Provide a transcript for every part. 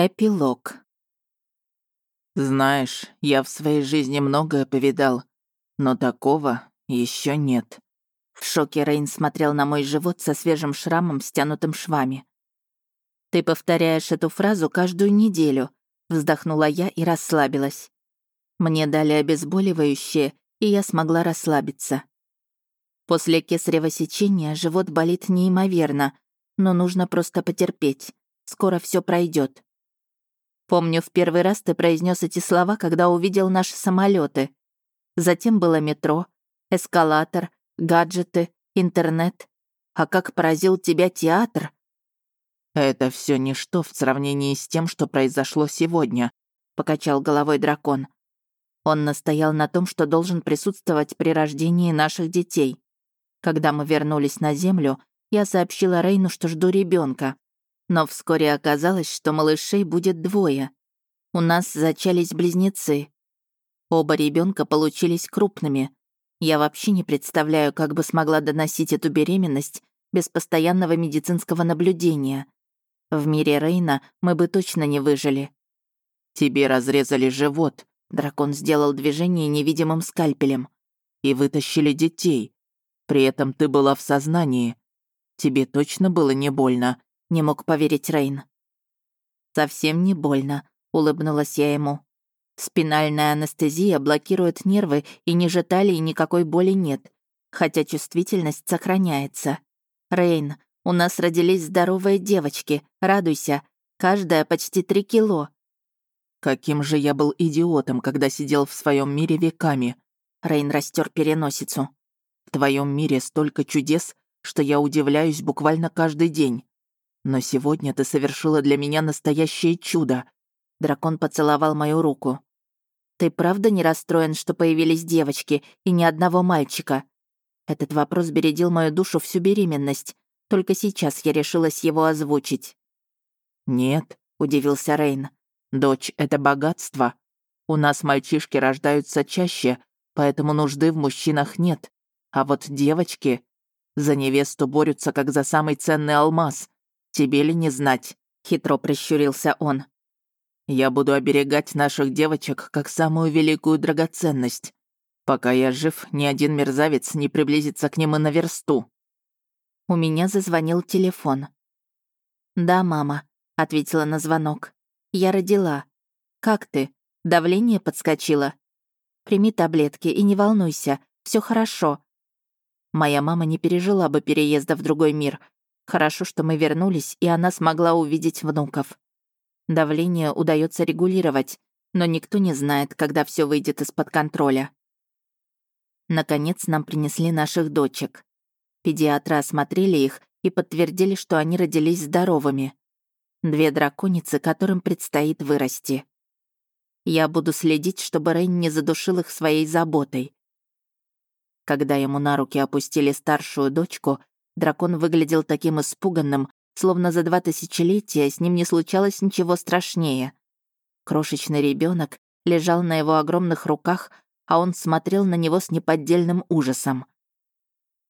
Эпилог. Знаешь, я в своей жизни многое повидал, но такого еще нет. В шоке Рейн смотрел на мой живот со свежим шрамом, стянутым швами. «Ты повторяешь эту фразу каждую неделю», — вздохнула я и расслабилась. Мне дали обезболивающее, и я смогла расслабиться. После кесарево сечения живот болит неимоверно, но нужно просто потерпеть. Скоро все пройдет. Помню, в первый раз ты произнес эти слова, когда увидел наши самолеты. Затем было метро, эскалатор, гаджеты, интернет. А как поразил тебя театр? Это все ничто в сравнении с тем, что произошло сегодня, покачал головой дракон. Он настоял на том, что должен присутствовать при рождении наших детей. Когда мы вернулись на Землю, я сообщила Рейну, что жду ребенка. Но вскоре оказалось, что малышей будет двое. У нас зачались близнецы. Оба ребенка получились крупными. Я вообще не представляю, как бы смогла доносить эту беременность без постоянного медицинского наблюдения. В мире Рейна мы бы точно не выжили. «Тебе разрезали живот», — дракон сделал движение невидимым скальпелем. «И вытащили детей. При этом ты была в сознании. Тебе точно было не больно?» Не мог поверить Рейн. «Совсем не больно», — улыбнулась я ему. «Спинальная анестезия блокирует нервы, и ниже талии никакой боли нет, хотя чувствительность сохраняется. Рейн, у нас родились здоровые девочки, радуйся, каждая почти три кило». «Каким же я был идиотом, когда сидел в своем мире веками!» Рейн растер переносицу. «В твоем мире столько чудес, что я удивляюсь буквально каждый день. Но сегодня ты совершила для меня настоящее чудо». Дракон поцеловал мою руку. «Ты правда не расстроен, что появились девочки и ни одного мальчика?» Этот вопрос бередил мою душу всю беременность. Только сейчас я решилась его озвучить. «Нет», — удивился Рейн. «Дочь — это богатство. У нас мальчишки рождаются чаще, поэтому нужды в мужчинах нет. А вот девочки за невесту борются, как за самый ценный алмаз. Тебе ли не знать?» — хитро прищурился он. «Я буду оберегать наших девочек как самую великую драгоценность. Пока я жив, ни один мерзавец не приблизится к ним и на версту». У меня зазвонил телефон. «Да, мама», — ответила на звонок. «Я родила. Как ты? Давление подскочило? Прими таблетки и не волнуйся, все хорошо». Моя мама не пережила бы переезда в другой мир, Хорошо, что мы вернулись, и она смогла увидеть внуков. Давление удается регулировать, но никто не знает, когда все выйдет из-под контроля. Наконец нам принесли наших дочек. Педиатры осмотрели их и подтвердили, что они родились здоровыми. Две драконицы, которым предстоит вырасти. Я буду следить, чтобы Рейн не задушил их своей заботой. Когда ему на руки опустили старшую дочку, Дракон выглядел таким испуганным, словно за два тысячелетия с ним не случалось ничего страшнее. Крошечный ребенок лежал на его огромных руках, а он смотрел на него с неподдельным ужасом.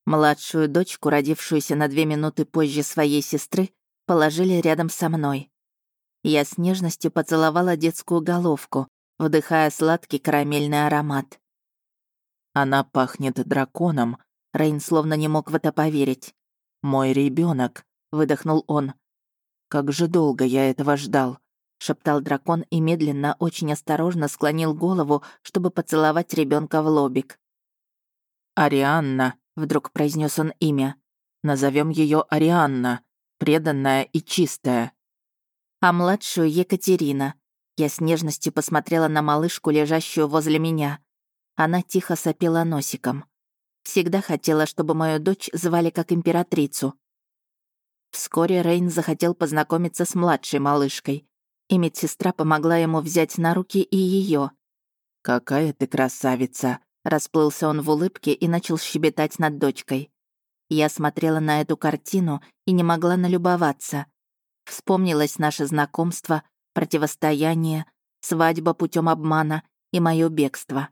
Младшую дочку, родившуюся на две минуты позже своей сестры, положили рядом со мной. Я с нежностью поцеловала детскую головку, вдыхая сладкий карамельный аромат. «Она пахнет драконом», — Рейн словно не мог в это поверить. «Мой ребенок, выдохнул он. «Как же долго я этого ждал», — шептал дракон и медленно, очень осторожно склонил голову, чтобы поцеловать ребенка в лобик. «Арианна», — вдруг произнес он имя. Назовем ее Арианна, преданная и чистая». А младшую Екатерина. Я с нежностью посмотрела на малышку, лежащую возле меня. Она тихо сопела носиком. Всегда хотела, чтобы мою дочь звали как императрицу. Вскоре Рейн захотел познакомиться с младшей малышкой, и медсестра помогла ему взять на руки и ее. «Какая ты красавица!» Расплылся он в улыбке и начал щебетать над дочкой. Я смотрела на эту картину и не могла налюбоваться. Вспомнилось наше знакомство, противостояние, свадьба путем обмана и мое бегство.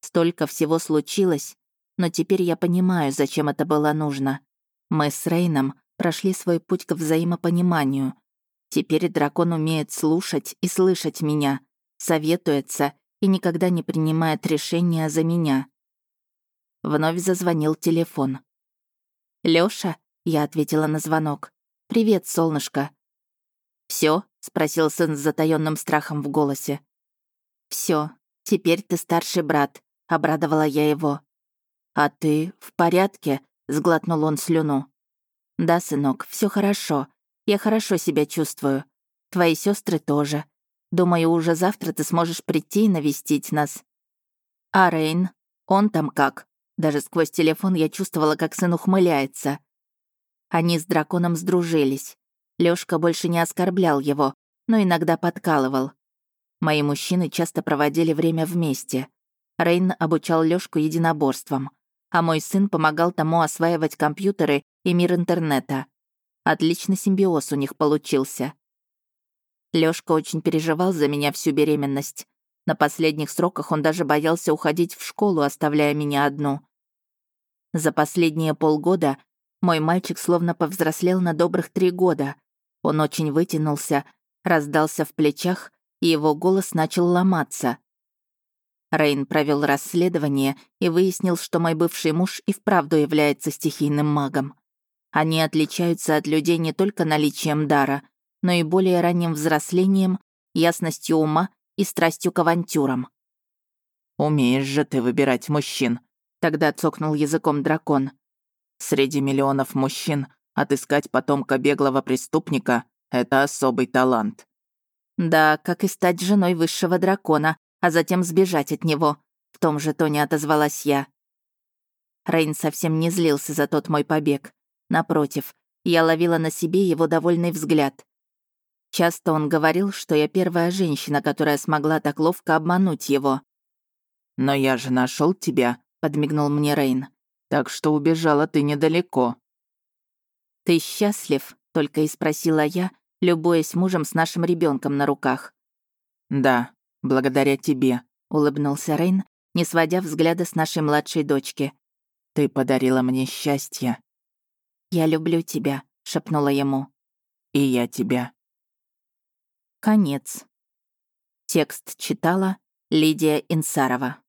Столько всего случилось, но теперь я понимаю, зачем это было нужно. Мы с Рейном прошли свой путь к взаимопониманию. Теперь дракон умеет слушать и слышать меня, советуется и никогда не принимает решения за меня. Вновь зазвонил телефон. «Лёша?» — я ответила на звонок. «Привет, солнышко». Все? спросил сын с затаённым страхом в голосе. Все. теперь ты старший брат», — обрадовала я его. «А ты в порядке?» — сглотнул он слюну. «Да, сынок, все хорошо. Я хорошо себя чувствую. Твои сестры тоже. Думаю, уже завтра ты сможешь прийти и навестить нас». «А Рейн? Он там как?» Даже сквозь телефон я чувствовала, как сын ухмыляется. Они с драконом сдружились. Лёшка больше не оскорблял его, но иногда подкалывал. Мои мужчины часто проводили время вместе. Рейн обучал Лёшку единоборствам а мой сын помогал тому осваивать компьютеры и мир интернета. Отличный симбиоз у них получился. Лёшка очень переживал за меня всю беременность. На последних сроках он даже боялся уходить в школу, оставляя меня одну. За последние полгода мой мальчик словно повзрослел на добрых три года. Он очень вытянулся, раздался в плечах, и его голос начал ломаться. Рейн провел расследование и выяснил, что мой бывший муж и вправду является стихийным магом. Они отличаются от людей не только наличием дара, но и более ранним взрослением, ясностью ума и страстью к авантюрам. «Умеешь же ты выбирать мужчин», — тогда цокнул языком дракон. «Среди миллионов мужчин отыскать потомка беглого преступника — это особый талант». «Да, как и стать женой высшего дракона», а затем сбежать от него. В том же тоне отозвалась я. Рейн совсем не злился за тот мой побег. Напротив, я ловила на себе его довольный взгляд. Часто он говорил, что я первая женщина, которая смогла так ловко обмануть его. «Но я же нашел тебя», — подмигнул мне Рейн. «Так что убежала ты недалеко». «Ты счастлив?» — только и спросила я, любуясь мужем с нашим ребенком на руках. «Да», «Благодаря тебе», — улыбнулся Рейн, не сводя взгляда с нашей младшей дочки. «Ты подарила мне счастье». «Я люблю тебя», — шепнула ему. «И я тебя». Конец. Текст читала Лидия Инсарова.